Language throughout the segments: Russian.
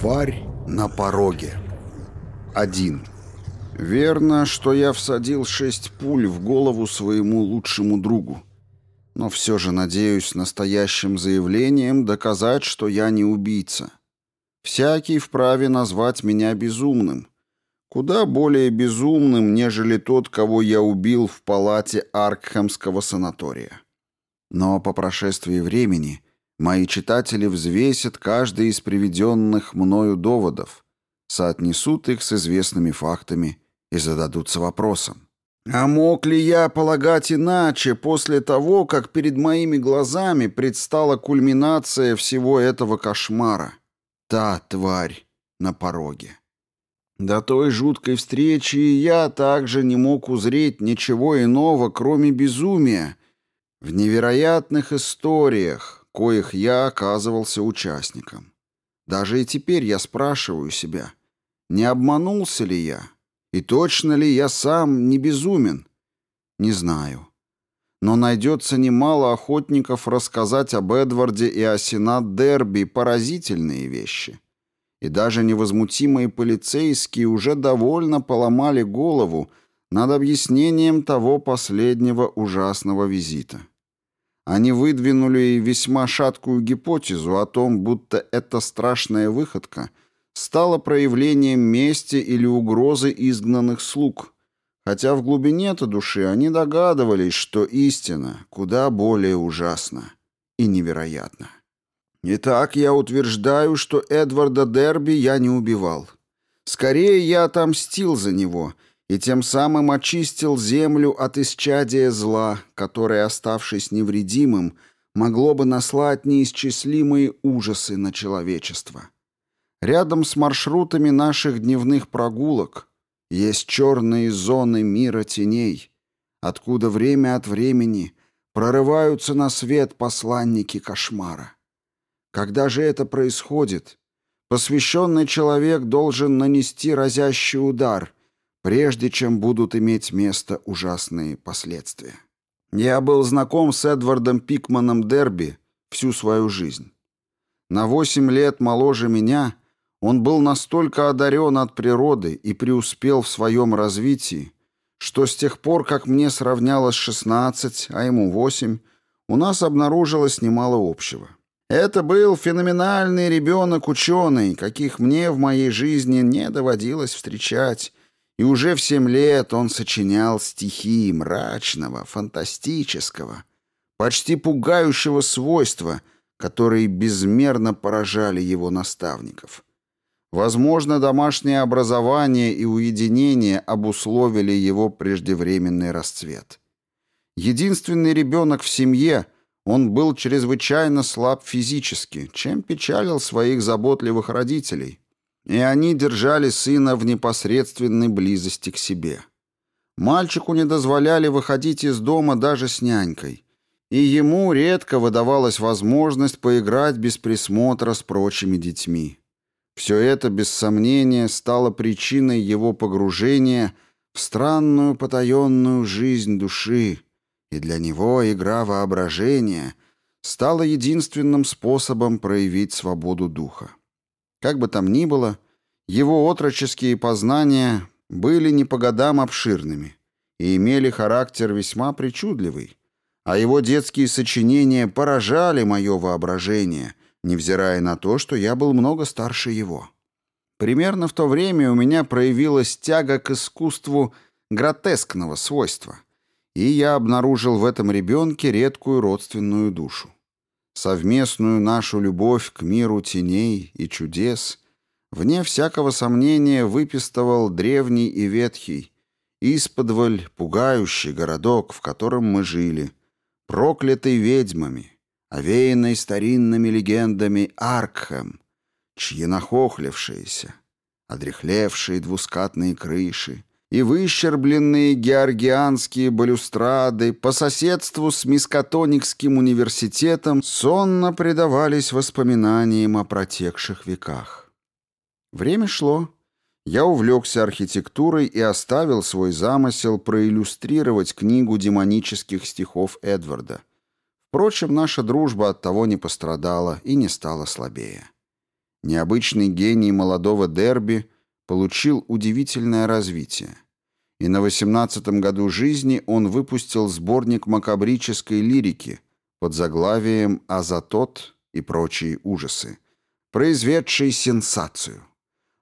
Тварь на пороге. Один. Верно, что я всадил шесть пуль в голову своему лучшему другу. Но все же надеюсь настоящим заявлением доказать, что я не убийца. Всякий вправе назвать меня безумным. Куда более безумным, нежели тот, кого я убил в палате Аркхемского санатория. Но по прошествии времени мои читатели взвесят каждый из приведенных мною доводов, соотнесут их с известными фактами и зададутся вопросом. А мог ли я полагать иначе после того, как перед моими глазами предстала кульминация всего этого кошмара? Та тварь на пороге. До той жуткой встречи я также не мог узреть ничего иного, кроме безумия, в невероятных историях, коих я оказывался участником. Даже и теперь я спрашиваю себя, не обманулся ли я? И точно ли я сам не безумен? Не знаю. Но найдется немало охотников рассказать об Эдварде и о Сенат Дерби поразительные вещи. И даже невозмутимые полицейские уже довольно поломали голову над объяснением того последнего ужасного визита. Они выдвинули весьма шаткую гипотезу о том, будто эта страшная выходка — стало проявлением мести или угрозы изгнанных слуг, хотя в глубине-то души они догадывались, что истина куда более ужасна и невероятна. Итак, я утверждаю, что Эдварда Дерби я не убивал. Скорее, я отомстил за него и тем самым очистил землю от исчадия зла, которое, оставшись невредимым, могло бы наслать неисчислимые ужасы на человечество. Рядом с маршрутами наших дневных прогулок есть черные зоны мира теней, откуда время от времени прорываются на свет посланники кошмара. Когда же это происходит, посвященный человек должен нанести разящий удар, прежде чем будут иметь место ужасные последствия. Я был знаком с Эдвардом Пикманом Дерби всю свою жизнь. На восемь лет моложе меня — он был настолько одарен от природы и преуспел в своем развитии, что с тех пор, как мне сравнялось 16, а ему 8, у нас обнаружилось немало общего. Это был феноменальный ребенок-ученый, каких мне в моей жизни не доводилось встречать, и уже в семь лет он сочинял стихи мрачного, фантастического, почти пугающего свойства, которые безмерно поражали его наставников. Возможно, домашнее образование и уединение обусловили его преждевременный расцвет. Единственный ребенок в семье, он был чрезвычайно слаб физически, чем печалил своих заботливых родителей, и они держали сына в непосредственной близости к себе. Мальчику не дозволяли выходить из дома даже с нянькой, и ему редко выдавалась возможность поиграть без присмотра с прочими детьми. Все это, без сомнения, стало причиной его погружения в странную потаенную жизнь души, и для него игра воображения стала единственным способом проявить свободу духа. Как бы там ни было, его отроческие познания были не по годам обширными и имели характер весьма причудливый, а его детские сочинения поражали мое воображение — невзирая на то, что я был много старше его. Примерно в то время у меня проявилась тяга к искусству гротескного свойства, и я обнаружил в этом ребенке редкую родственную душу. Совместную нашу любовь к миру теней и чудес, вне всякого сомнения, выпистывал древний и ветхий, исподволь пугающий городок, в котором мы жили, проклятый ведьмами, овеянный старинными легендами Аркхэм, чьи нахохлившиеся, одрехлевшие двускатные крыши и выщербленные георгианские балюстрады по соседству с Мискотоникским университетом сонно предавались воспоминаниям о протекших веках. Время шло. Я увлекся архитектурой и оставил свой замысел проиллюстрировать книгу демонических стихов Эдварда, Впрочем, наша дружба от того не пострадала и не стала слабее. Необычный гений молодого Дерби получил удивительное развитие. И на 18-м году жизни он выпустил сборник макабрической лирики под заглавием «Азатот и прочие ужасы», произведший сенсацию.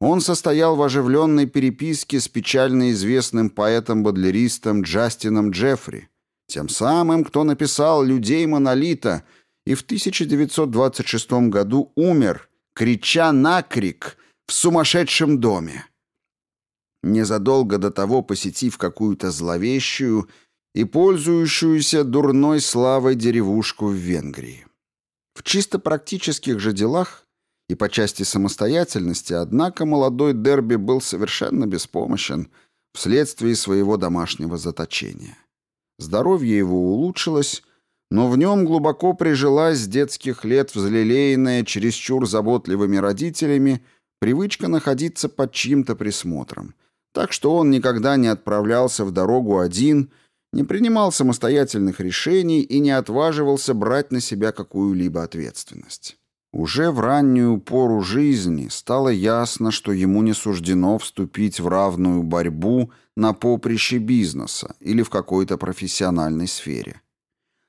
Он состоял в оживленной переписке с печально известным поэтом-бодлеристом Джастином Джеффри, тем самым, кто написал «Людей монолита» и в 1926 году умер, крича на крик в сумасшедшем доме. Незадолго до того посетив какую-то зловещую и пользующуюся дурной славой деревушку в Венгрии. В чисто практических же делах и по части самостоятельности, однако, молодой Дерби был совершенно беспомощен вследствие своего домашнего заточения. Здоровье его улучшилось, но в нем глубоко прижилась с детских лет взлелеянная чересчур заботливыми родителями привычка находиться под чьим-то присмотром, так что он никогда не отправлялся в дорогу один, не принимал самостоятельных решений и не отваживался брать на себя какую-либо ответственность. Уже в раннюю пору жизни стало ясно, что ему не суждено вступить в равную борьбу на поприще бизнеса или в какой-то профессиональной сфере.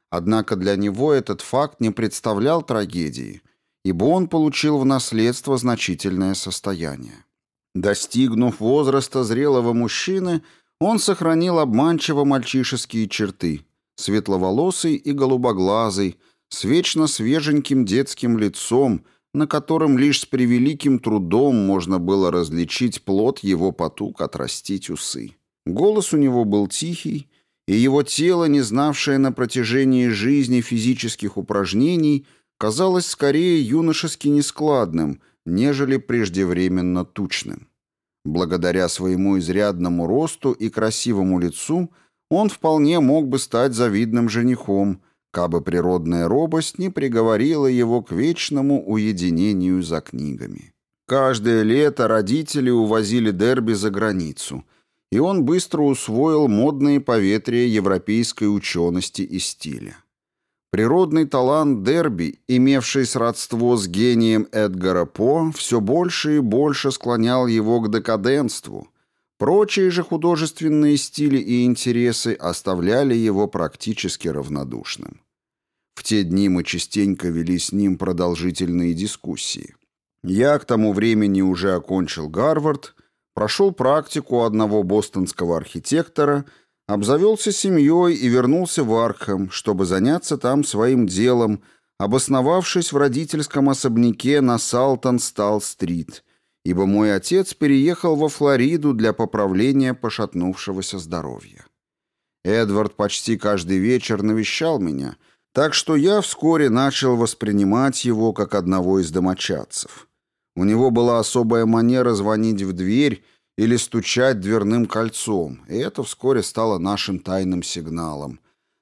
Однако для него этот факт не представлял трагедии, ибо он получил в наследство значительное состояние. Достигнув возраста зрелого мужчины, он сохранил обманчиво мальчишеские черты, светловолосый и голубоглазый, с вечно свеженьким детским лицом, на котором лишь с превеликим трудом можно было различить плод его потуг отрастить усы. Голос у него был тихий, и его тело, не знавшее на протяжении жизни физических упражнений, казалось скорее юношески нескладным, нежели преждевременно тучным. Благодаря своему изрядному росту и красивому лицу он вполне мог бы стать завидным женихом – кабы природная робость не приговорила его к вечному уединению за книгами. Каждое лето родители увозили Дерби за границу, и он быстро усвоил модные поветрия европейской учености и стиля. Природный талант Дерби, имевший сродство с гением Эдгара По, все больше и больше склонял его к декаденству. Прочие же художественные стили и интересы оставляли его практически равнодушным. В те дни мы частенько вели с ним продолжительные дискуссии. Я к тому времени уже окончил Гарвард, прошел практику одного бостонского архитектора, обзавелся семьей и вернулся в Аркхэм, чтобы заняться там своим делом, обосновавшись в родительском особняке на Салтон-Стал-стрит, ибо мой отец переехал во Флориду для поправления пошатнувшегося здоровья. Эдвард почти каждый вечер навещал меня — так что я вскоре начал воспринимать его как одного из домочадцев. У него была особая манера звонить в дверь или стучать дверным кольцом, и это вскоре стало нашим тайным сигналом.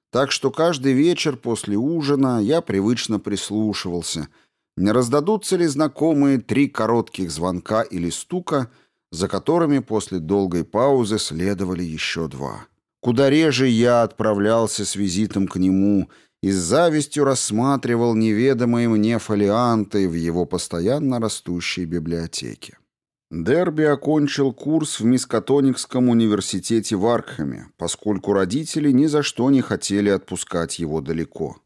Так что каждый вечер после ужина я привычно прислушивался, не раздадутся ли знакомые три коротких звонка или стука, за которыми после долгой паузы следовали еще два. Куда реже я отправлялся с визитом к нему — и с завистью рассматривал неведомые мне фолианты в его постоянно растущей библиотеке. Дерби окончил курс в Мискатоникском университете в Аркхаме, поскольку родители ни за что не хотели отпускать его далеко.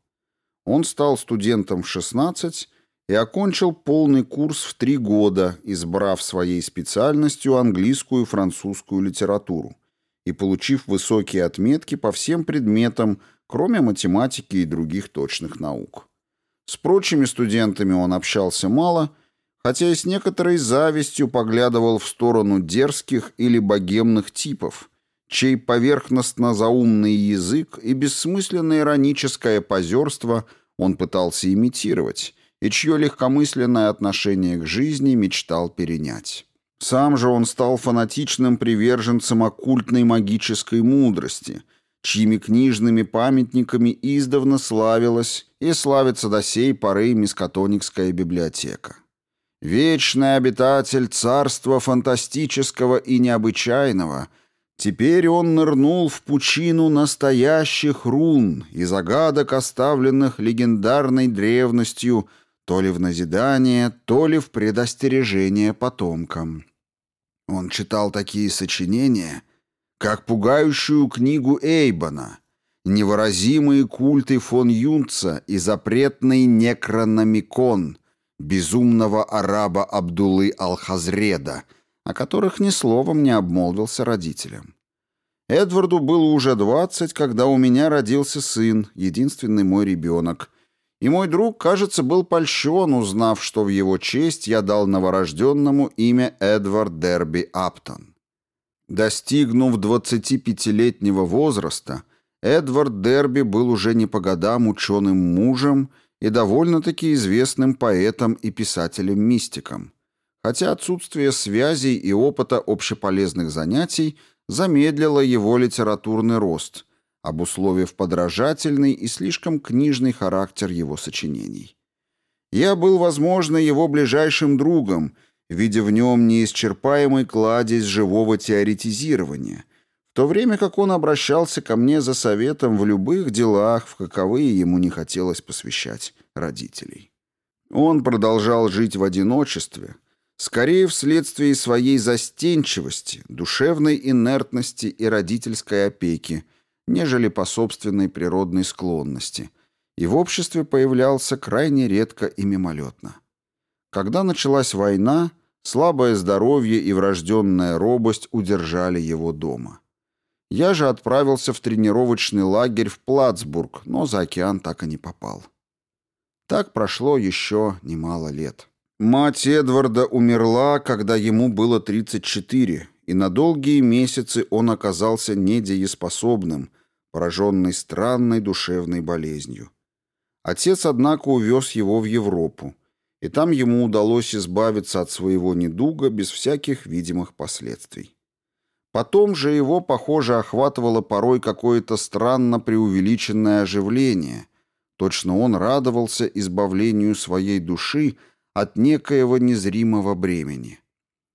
Он стал студентом в 16 и окончил полный курс в три года, избрав своей специальностью английскую и французскую литературу и получив высокие отметки по всем предметам, кроме математики и других точных наук. С прочими студентами он общался мало, хотя и с некоторой завистью поглядывал в сторону дерзких или богемных типов, чей поверхностно-заумный язык и бессмысленное ироническое позерство он пытался имитировать, и чье легкомысленное отношение к жизни мечтал перенять. Сам же он стал фанатичным приверженцем оккультной магической мудрости – чьими книжными памятниками издавна славилась и славится до сей поры Мискатоникская библиотека. Вечный обитатель царства фантастического и необычайного, Теперь он нырнул в пучину настоящих рун и загадок, оставленных легендарной древностью, то ли в назидание, то ли в предостережение потомкам. Он читал такие сочинения, как пугающую книгу Эйбона, невыразимые культы фон Юнца и запретный некрономикон безумного араба Абдулы Алхазреда, о которых ни словом не обмолвился родителям. Эдварду было уже двадцать, когда у меня родился сын, единственный мой ребенок, и мой друг, кажется, был польщен, узнав, что в его честь я дал новорожденному имя Эдвард Дерби Аптон. Достигнув 25-летнего возраста, Эдвард Дерби был уже не по годам ученым мужем и довольно-таки известным поэтом и писателем-мистиком, хотя отсутствие связей и опыта общеполезных занятий замедлило его литературный рост – обусловив подражательный и слишком книжный характер его сочинений. Я был, возможно, его ближайшим другом, видя в нем неисчерпаемый кладезь живого теоретизирования, то время как он обращался ко мне за советом в любых делах, в каковые ему не хотелось посвящать родителей. Он продолжал жить в одиночестве, скорее вследствие своей застенчивости, душевной инертности и родительской опеки, нежели по собственной природной склонности, и в обществе появлялся крайне редко и мимолетно. Когда началась война, слабое здоровье и врожденная робость удержали его дома. Я же отправился в тренировочный лагерь в Плацбург, но за океан так и не попал. Так прошло еще немало лет. Мать Эдварда умерла, когда ему было 34, и на долгие месяцы он оказался недееспособным, пораженный странной душевной болезнью. Отец, однако, увез его в Европу, и там ему удалось избавиться от своего недуга без всяких видимых последствий. Потом же его, похоже, охватывало порой какое-то странно преувеличенное оживление. Точно он радовался избавлению своей души от некоего незримого бремени.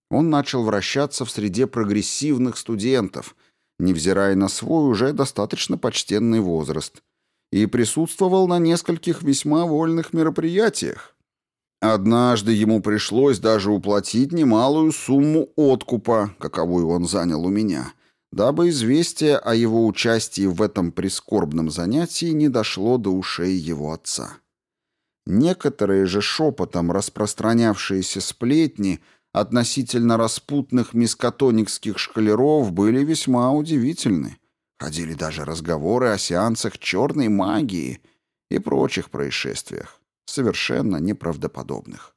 Он начал вращаться в среде прогрессивных студентов, невзирая на свой уже достаточно почтенный возраст, и присутствовал на нескольких весьма вольных мероприятиях. Однажды ему пришлось даже уплатить немалую сумму откупа, каковую он занял у меня, дабы известие о его участии в этом прискорбном занятии не дошло до ушей его отца. Некоторые же шепотом распространявшиеся сплетни – относительно распутных мискотоникских шкалеров были весьма удивительны. Ходили даже разговоры о сеансах черной магии и прочих происшествиях, совершенно неправдоподобных.